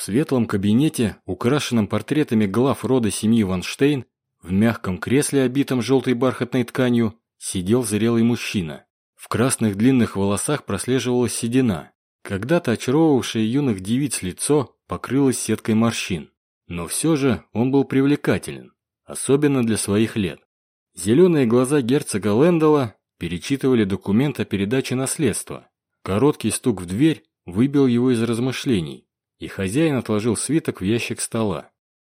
В светлом кабинете, украшенном портретами глав рода семьи Ванштейн, в мягком кресле, обитом желтой бархатной тканью, сидел зрелый мужчина. В красных длинных волосах прослеживалась седина. Когда-то очаровывавшее юных девиц лицо покрылось сеткой морщин. Но все же он был привлекателен, особенно для своих лет. Зеленые глаза герцога Лэндала перечитывали документ о передаче наследства. Короткий стук в дверь выбил его из размышлений, и хозяин отложил свиток в ящик стола.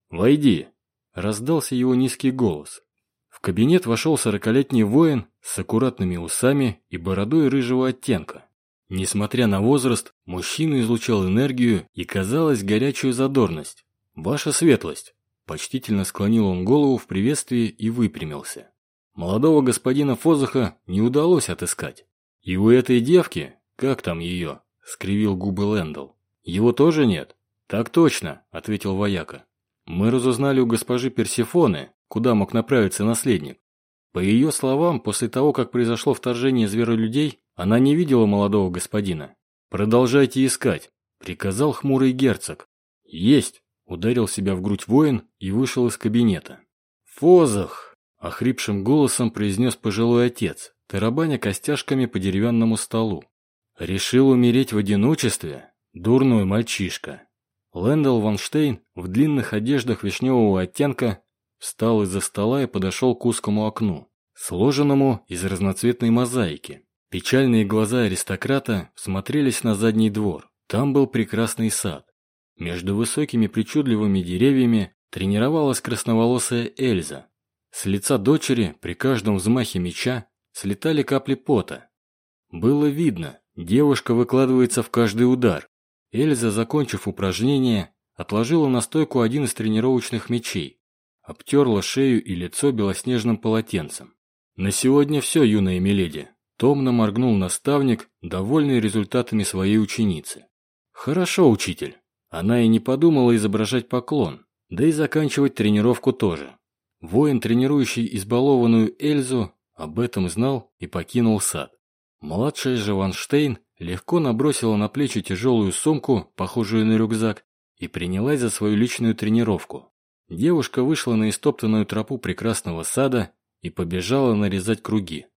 «Войди!» – раздался его низкий голос. В кабинет вошел сорокалетний воин с аккуратными усами и бородой рыжего оттенка. Несмотря на возраст, мужчина излучал энергию и, казалось, горячую задорность. «Ваша светлость!» Почтительно склонил он голову в приветствии и выпрямился. Молодого господина Фозаха не удалось отыскать. И у этой девки, как там ее, скривил губы Лэндл. Его тоже нет? Так точно, ответил вояка. Мы разузнали у госпожи Персифоны, куда мог направиться наследник. По ее словам, после того, как произошло вторжение зверолюдей, она не видела молодого господина. «Продолжайте искать», — приказал хмурый герцог. «Есть», — ударил себя в грудь воин и вышел из кабинета. «Фозах!» — охрипшим голосом произнес пожилой отец, тарабаня костяшками по деревянному столу. «Решил умереть в одиночестве? Дурной мальчишка!» Лэндал Ванштейн в длинных одеждах вишневого оттенка Встал из-за стола и подошел к узкому окну, сложенному из разноцветной мозаики. Печальные глаза аристократа смотрелись на задний двор. Там был прекрасный сад. Между высокими причудливыми деревьями тренировалась красноволосая Эльза. С лица дочери при каждом взмахе меча слетали капли пота. Было видно, девушка выкладывается в каждый удар. Эльза, закончив упражнение, отложила на стойку один из тренировочных мечей обтерла шею и лицо белоснежным полотенцем. «На сегодня все, юная Миледи», – томно моргнул наставник, довольный результатами своей ученицы. «Хорошо, учитель». Она и не подумала изображать поклон, да и заканчивать тренировку тоже. Воин, тренирующий избалованную Эльзу, об этом знал и покинул сад. Младшая же Ванштейн легко набросила на плечи тяжелую сумку, похожую на рюкзак, и принялась за свою личную тренировку. Девушка вышла на истоптанную тропу прекрасного сада и побежала нарезать круги.